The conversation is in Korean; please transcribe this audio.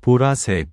보라색